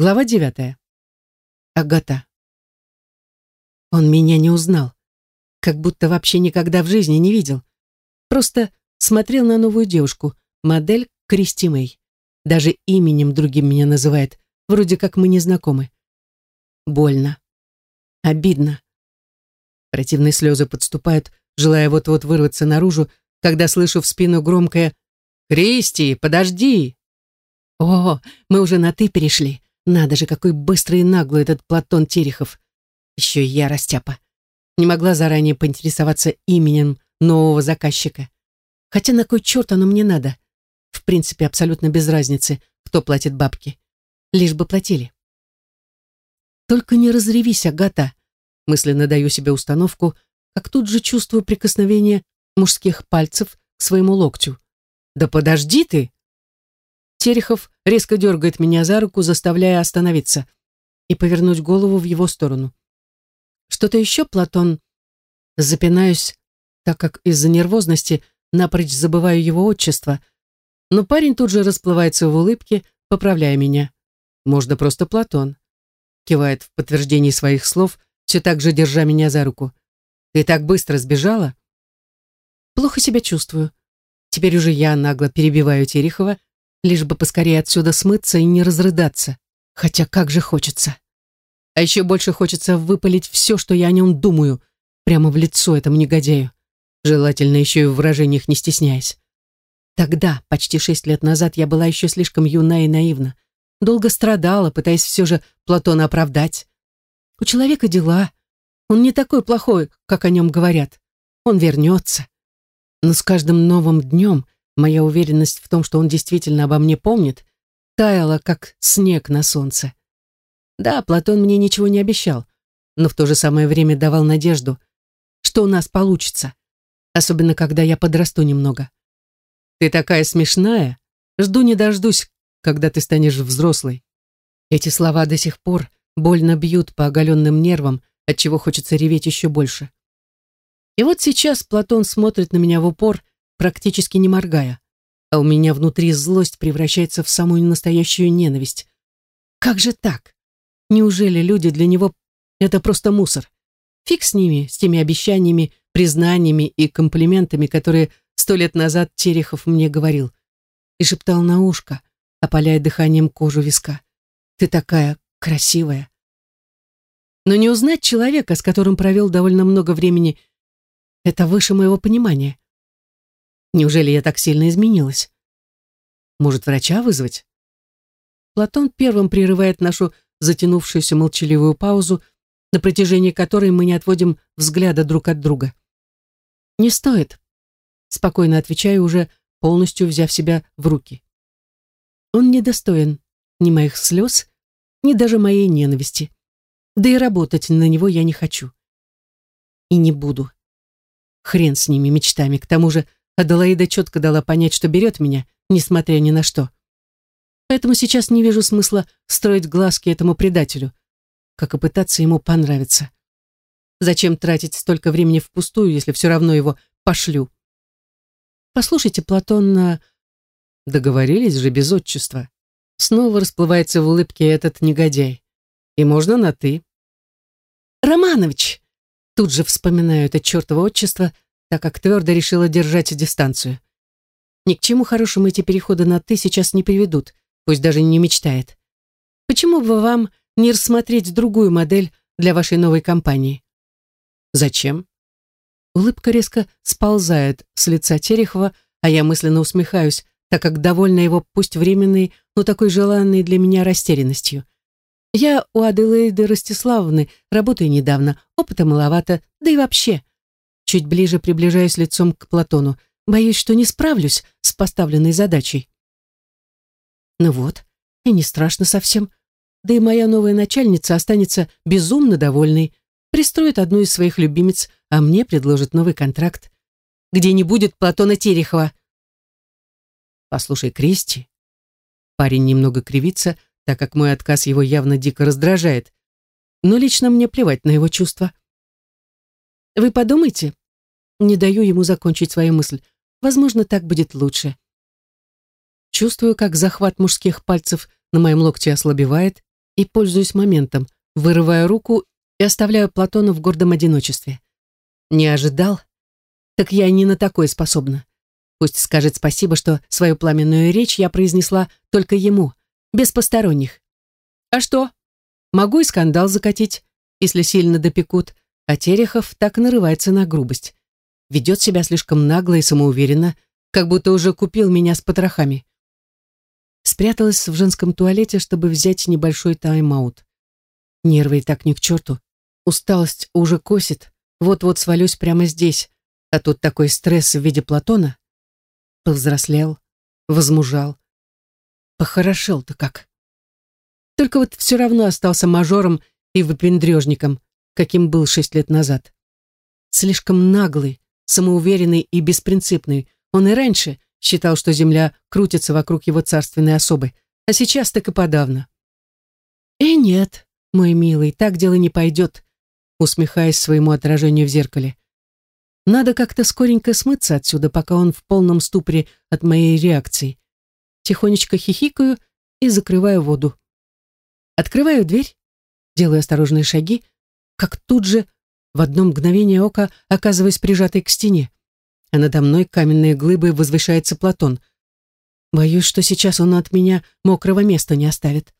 Глава девятая. Агата. Он меня не узнал, как будто вообще никогда в жизни не видел. Просто смотрел на новую девушку, модель Кристи Мэй. Даже именем другим меня называет, вроде как мы не знакомы. Больно. Обидно. Противные слезы подступают, желая вот-вот вырваться наружу, когда слышу в спину громкое «Кристи, подожди!» О, мы уже на «ты» перешли. Надо же, какой быстрый и наглый этот Платон Терехов. Еще и я растяпа. Не могла заранее поинтересоваться именем нового заказчика. Хотя на кой черт оно мне надо? В принципе, абсолютно без разницы, кто платит бабки. Лишь бы платили. Только не разревись, Агата. Мысленно даю себе установку, как тут же чувствую прикосновение мужских пальцев к своему локтю. Да подожди ты! Терехов резко дергает меня за руку, заставляя остановиться и повернуть голову в его сторону. Что-то еще, Платон? Запинаюсь, так как из-за нервозности напрочь забываю его отчество, но парень тут же расплывается в улыбке, поправляя меня. Можно просто Платон. Кивает в подтверждении своих слов, все так же держа меня за руку. Ты так быстро сбежала? Плохо себя чувствую. Теперь уже я нагло перебиваю Терехова, лишь бы поскорее отсюда смыться и не разрыдаться. Хотя как же хочется. А еще больше хочется выпалить все, что я о нем думаю, прямо в лицо этому негодяю. Желательно еще и в выражениях не стесняясь. Тогда, почти шесть лет назад, я была еще слишком юна и наивна. Долго страдала, пытаясь все же Платона оправдать. У человека дела. Он не такой плохой, как о нем говорят. Он вернется. Но с каждым новым днем Моя уверенность в том, что он действительно обо мне помнит, таяла, как снег на солнце. Да, Платон мне ничего не обещал, но в то же самое время давал надежду, что у нас получится, особенно когда я подрасту немного. Ты такая смешная, жду не дождусь, когда ты станешь взрослой. Эти слова до сих пор больно бьют по оголенным нервам, отчего хочется реветь еще больше. И вот сейчас Платон смотрит на меня в упор, практически не моргая, а у меня внутри злость превращается в самую настоящую ненависть. Как же так? Неужели люди для него — это просто мусор? Фиг с ними, с теми обещаниями, признаниями и комплиментами, которые сто лет назад Терехов мне говорил. И шептал на ушко, опаляя дыханием кожу виска. «Ты такая красивая». Но не узнать человека, с которым провел довольно много времени, это выше моего понимания. Неужели я так сильно изменилась? Может, врача вызвать? Платон первым прерывает нашу затянувшуюся молчаливую паузу, на протяжении которой мы не отводим взгляда друг от друга. «Не стоит», — спокойно отвечаю, уже полностью взяв себя в руки. «Он недостоин ни моих слез, ни даже моей ненависти. Да и работать на него я не хочу. И не буду. Хрен с ними мечтами, к тому же Аделаида четко дала понять, что берет меня, несмотря ни на что. Поэтому сейчас не вижу смысла строить глазки этому предателю, как и пытаться ему понравиться. Зачем тратить столько времени впустую, если все равно его пошлю? Послушайте, Платон, договорились же без отчества. Снова расплывается в улыбке этот негодяй. И можно на «ты». «Романович!» Тут же вспоминаю это чертово отчество, так как твердо решила держать дистанцию. Ни к чему хорошему эти переходы на «ты» сейчас не приведут, пусть даже не мечтает. Почему бы вам не рассмотреть другую модель для вашей новой компании? Зачем? Улыбка резко сползает с лица Терехова, а я мысленно усмехаюсь, так как довольна его пусть временной, но такой желанной для меня растерянностью. Я у Аделаиды Ростиславовны работаю недавно, опыта маловато, да и вообще. Чуть ближе приближаюсь лицом к Платону. Боюсь, что не справлюсь с поставленной задачей. Ну вот, и не страшно совсем. Да и моя новая начальница останется безумно довольной, пристроит одну из своих любимец, а мне предложит новый контракт, где не будет Платона Терехова. Послушай, Кристи. Парень немного кривится, так как мой отказ его явно дико раздражает. Но лично мне плевать на его чувства. Вы подумайте. Не даю ему закончить свою мысль. Возможно, так будет лучше. Чувствую, как захват мужских пальцев на моем локте ослабевает, и пользуюсь моментом, вырываю руку и оставляю Платона в гордом одиночестве. Не ожидал? Так я не на такое способна. Пусть скажет спасибо, что свою пламенную речь я произнесла только ему, без посторонних. А что? Могу и скандал закатить, если сильно допекут, а Терехов так нарывается на грубость. Ведет себя слишком нагло и самоуверенно, как будто уже купил меня с потрохами. Спряталась в женском туалете, чтобы взять небольшой тайм-аут. Нервы и так ни к черту. Усталость уже косит. Вот-вот свалюсь прямо здесь. А тут такой стресс в виде Платона. Повзрослел, возмужал. Похорошел-то как. Только вот все равно остался мажором и выпендрежником, каким был шесть лет назад. Слишком наглый, самоуверенный и беспринципный. Он и раньше считал, что земля крутится вокруг его царственной особы, а сейчас так и подавно. «И нет, мой милый, так дело не пойдет», усмехаясь своему отражению в зеркале. «Надо как-то скоренько смыться отсюда, пока он в полном ступоре от моей реакции. Тихонечко хихикаю и закрываю воду. Открываю дверь, делаю осторожные шаги, как тут же в одно мгновение ока оказываясь прижатой к стене а надо мной каменной глыбой возвышается Платон. Боюсь, что сейчас он от меня мокрого места не оставит.